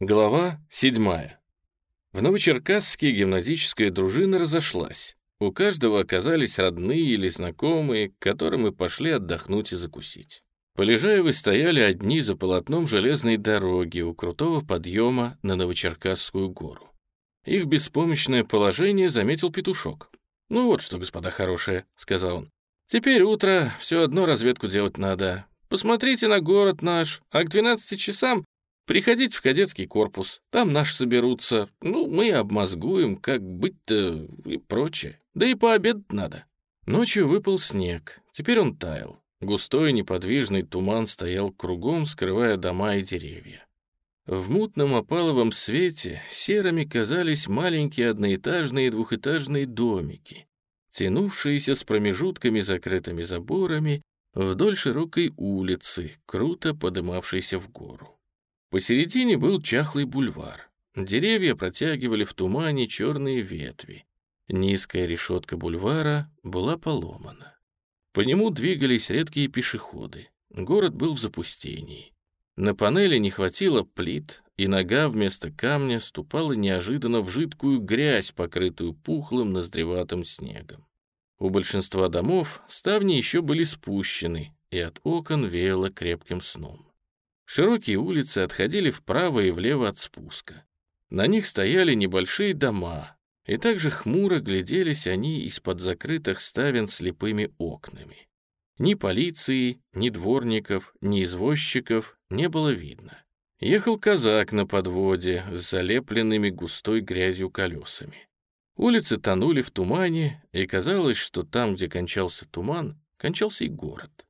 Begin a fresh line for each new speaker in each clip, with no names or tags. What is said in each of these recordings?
Глава 7. В Новочеркасске гимназическая дружина разошлась. У каждого оказались родные или знакомые, к которым и пошли отдохнуть и закусить. Полежаевы стояли одни за полотном железной дороги у крутого подъема на Новочеркасскую гору. Их беспомощное положение заметил петушок. «Ну вот что, господа хорошие», — сказал он. «Теперь утро, все одно разведку делать надо. Посмотрите на город наш, а к 12 часам приходите в кадетский корпус, там наши соберутся, ну, мы обмозгуем, как быть-то и прочее. Да и пообедать надо». Ночью выпал снег, теперь он таял. Густой неподвижный туман стоял кругом, скрывая дома и деревья. В мутном опаловом свете серыми казались маленькие одноэтажные и двухэтажные домики, тянувшиеся с промежутками закрытыми заборами вдоль широкой улицы, круто подымавшейся в гору. Посередине был чахлый бульвар. Деревья протягивали в тумане черные ветви. Низкая решетка бульвара была поломана. По нему двигались редкие пешеходы. Город был в запустении. На панели не хватило плит, и нога вместо камня ступала неожиданно в жидкую грязь, покрытую пухлым ноздреватым снегом. У большинства домов ставни еще были спущены, и от окон веяло крепким сном. Широкие улицы отходили вправо и влево от спуска. На них стояли небольшие дома, и также хмуро гляделись они из-под закрытых ставен слепыми окнами. Ни полиции, ни дворников, ни извозчиков не было видно. Ехал казак на подводе с залепленными густой грязью колесами. Улицы тонули в тумане, и казалось, что там, где кончался туман, кончался и город.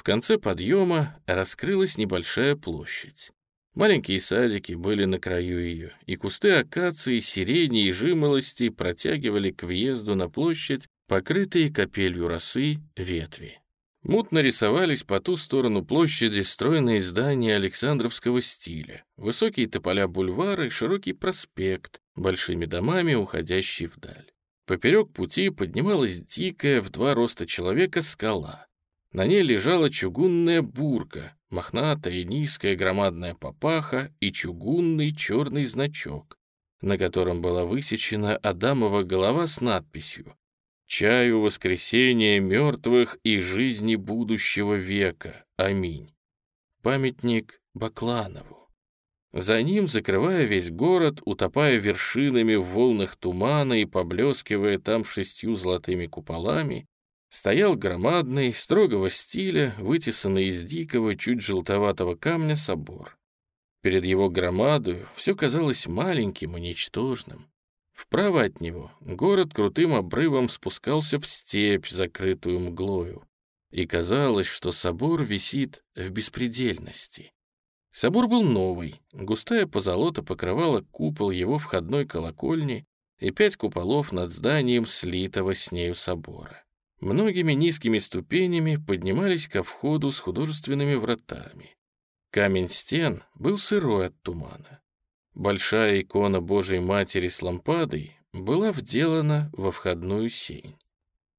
В конце подъема раскрылась небольшая площадь. Маленькие садики были на краю ее, и кусты акации, сирени и жимолости протягивали к въезду на площадь покрытые капелью росы ветви. Мутно рисовались по ту сторону площади стройные здания Александровского стиля, высокие тополя бульвара и широкий проспект, большими домами, уходящий вдаль. Поперек пути поднималась дикая в два роста человека скала. На ней лежала чугунная бурка, мохнатая и низкая громадная папаха и чугунный черный значок, на котором была высечена Адамова голова с надписью «Чаю воскресения мертвых и жизни будущего века. Аминь». Памятник Бакланову. За ним, закрывая весь город, утопая вершинами в волнах тумана и поблескивая там шестью золотыми куполами, стоял громадный, строгого стиля, вытесанный из дикого, чуть желтоватого камня собор. Перед его громадою все казалось маленьким и ничтожным. Вправо от него город крутым обрывом спускался в степь, закрытую мглою, и казалось, что собор висит в беспредельности. Собор был новый, густая позолота покрывала купол его входной колокольни и пять куполов над зданием слитого с нею собора. Многими низкими ступенями поднимались ко входу с художественными вратами. Камень стен был сырой от тумана. Большая икона Божией Матери с лампадой была вделана во входную сень.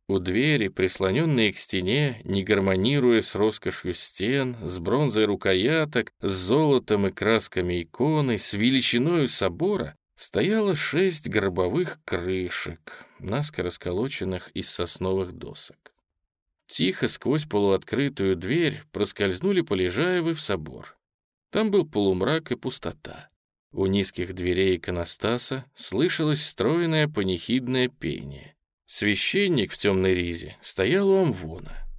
У двери, прислоненные к стене, не гармонируя с роскошью стен, с бронзой рукояток, с золотом и красками иконы, с величиною собора, стояло шесть гробовых крышек, наскоро сколоченных из сосновых досок. Тихо сквозь полуоткрытую дверь проскользнули Полежаевы в собор. Там был полумрак и пустота. У низких дверей иконостаса слышалось стройное панихидное пение. Священник в темной ризе стоял у амвона.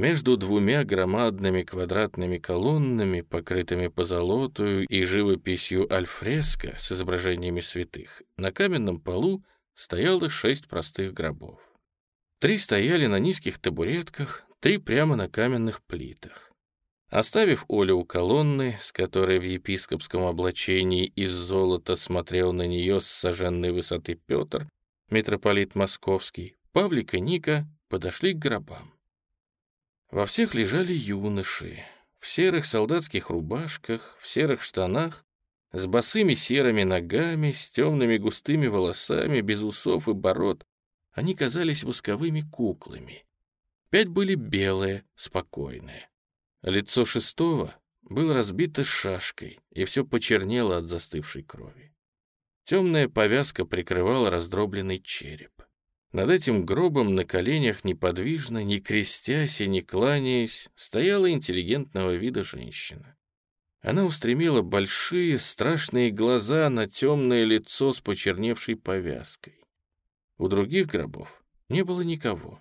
Между двумя громадными квадратными колоннами, покрытыми позолотою и живописью альфреско с изображениями святых, на каменном полу стояло шесть простых гробов. Три стояли на низких табуретках, три прямо на каменных плитах. Оставив Олю у колонны, с которой в епископском облачении из золота смотрел на нее с соженной высоты Петр, митрополит Московский, Павлик и Ника подошли к гробам. Во всех лежали юноши, в серых солдатских рубашках, в серых штанах, с босыми серыми ногами, с темными густыми волосами, без усов и бород. Они казались восковыми куклами. Пять были белые, спокойные. Лицо шестого было разбито шашкой, и все почернело от застывшей крови. Темная повязка прикрывала раздробленный череп. Над этим гробом на коленях неподвижно, не крестясь и не кланяясь, стояла интеллигентного вида женщина. Она устремила большие страшные глаза на темное лицо с почерневшей повязкой. У других гробов не было никого.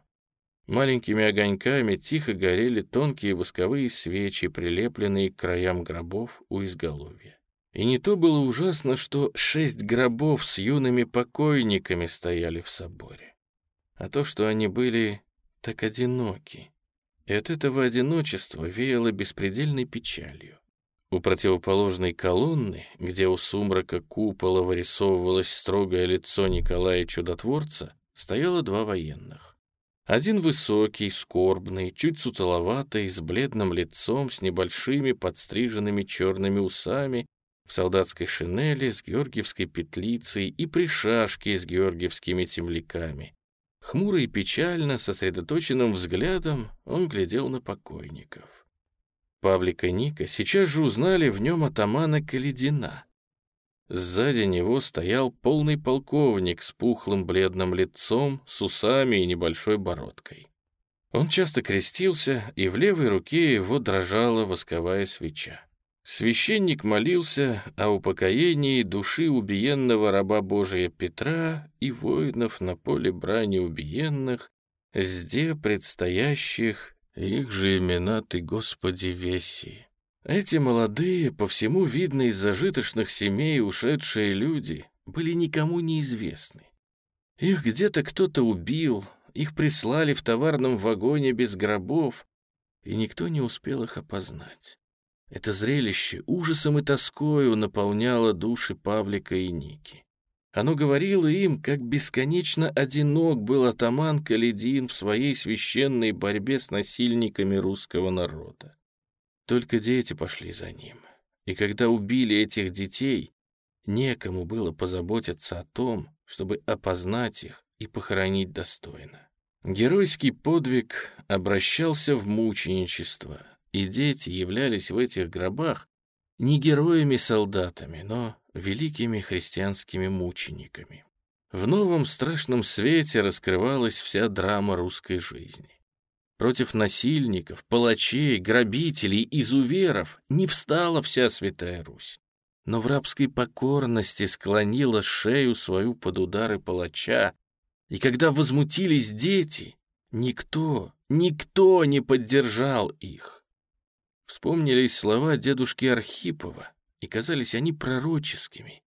Маленькими огоньками тихо горели тонкие восковые свечи, прилепленные к краям гробов у изголовья. И не то было ужасно, что шесть гробов с юными покойниками стояли в соборе, а то, что они были так одиноки. И от этого одиночества веяло беспредельной печалью. У противоположной колонны, где у сумрака купола вырисовывалось строгое лицо Николая Чудотворца, стояло два военных. Один высокий, скорбный, чуть сутуловатый, с бледным лицом, с небольшими подстриженными черными усами, в солдатской шинели с георгиевской петлицей и при шашке с георгиевскими темляками. Хмуро и печально, сосредоточенным взглядом, он глядел на покойников. Павлик и Ника сейчас же узнали в нем атамана Каледина. Сзади него стоял полный полковник с пухлым бледным лицом, с усами и небольшой бородкой. Он часто крестился, и в левой руке его дрожала восковая свеча. Священник молился о упокоении души убиенного раба Божия Петра и воинов на поле брани убиенных, зде предстоящих их же имена ты, Господи, веси. Эти молодые, по всему видно из зажиточных семей ушедшие люди, были никому неизвестны. Их где-то кто-то убил, их прислали в товарном вагоне без гробов, и никто не успел их опознать. Это зрелище ужасом и тоскою наполняло души Павлика и Ники. Оно говорило им, как бесконечно одинок был атаман Каледин в своей священной борьбе с насильниками русского народа. Только дети пошли за ним. И когда убили этих детей, некому было позаботиться о том, чтобы опознать их и похоронить достойно. Геройский подвиг обращался в мученичество, и дети являлись в этих гробах не героями-солдатами, но великими христианскими мучениками. В новом страшном свете раскрывалась вся драма русской жизни. Против насильников, палачей, грабителей, изуверов не встала вся Святая Русь, но в рабской покорности склонила шею свою под удары палача, и когда возмутились дети, никто, никто не поддержал их. Вспомнились слова дедушки Архипова, и казались они пророческими,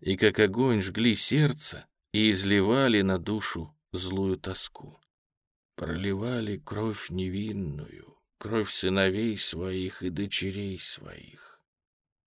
и как огонь жгли сердце и изливали на душу злую тоску. Проливали кровь невинную, кровь сыновей своих и дочерей своих.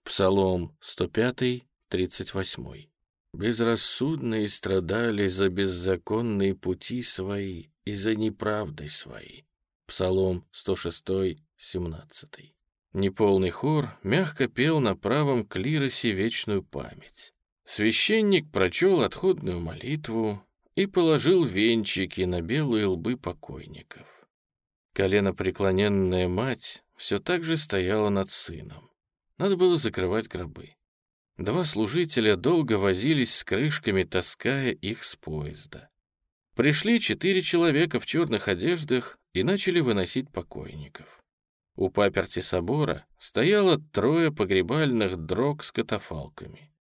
Псалом 105, 38. Безрассудные страдали за беззаконные пути свои и за неправдой свои. Псалом 106, 17. Неполный хор мягко пел на правом клиросе вечную память. Священник прочел отходную молитву и положил венчики на белые лбы покойников. Колено преклоненная мать все так же стояла над сыном. Надо было закрывать гробы. Два служителя долго возились с крышками, таская их с поезда. Пришли четыре человека в черных одеждах и начали выносить покойников. У паперти собора стояло трое погребальных дрог с катафалками.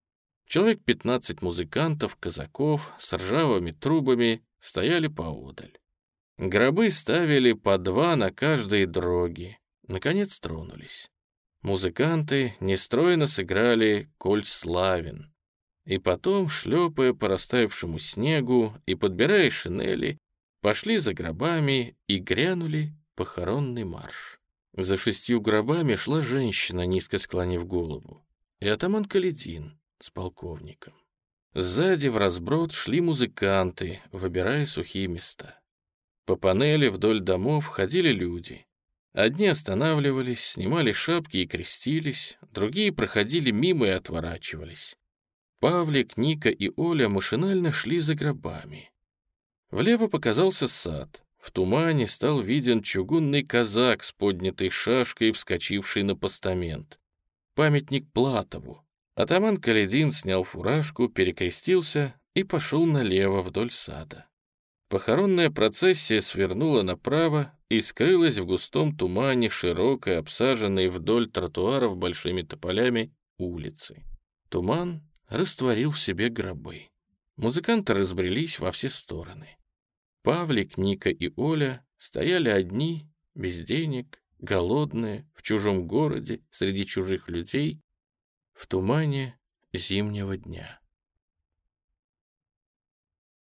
Человек пятнадцать музыкантов, казаков с ржавыми трубами стояли поодаль. Гробы ставили по два на каждой дроги. Наконец тронулись. Музыканты нестройно сыграли «Коль славен». И потом, шлепая по растаявшему снегу и подбирая шинели, пошли за гробами и грянули похоронный марш. За шестью гробами шла женщина, низко склонив голову, и атаман Каледин с полковником. Сзади в разброд шли музыканты, выбирая сухие места. По панели вдоль домов ходили люди. Одни останавливались, снимали шапки и крестились, другие проходили мимо и отворачивались. Павлик, Ника и Оля машинально шли за гробами. Влево показался сад. В тумане стал виден чугунный казак с поднятой шашкой, вскочивший на постамент. памятник Платову. Атаман Каледин снял фуражку, перекрестился и пошел налево вдоль сада. Похоронная процессия свернула направо и скрылась в густом тумане широкой, обсаженной вдоль тротуаров большими тополями улицы. Туман растворил в себе гробы. Музыканты разбрелись во все стороны. Павлик, Ника и Оля стояли одни, без денег, голодные, в чужом городе, среди чужих людей, в тумане зимнего дня.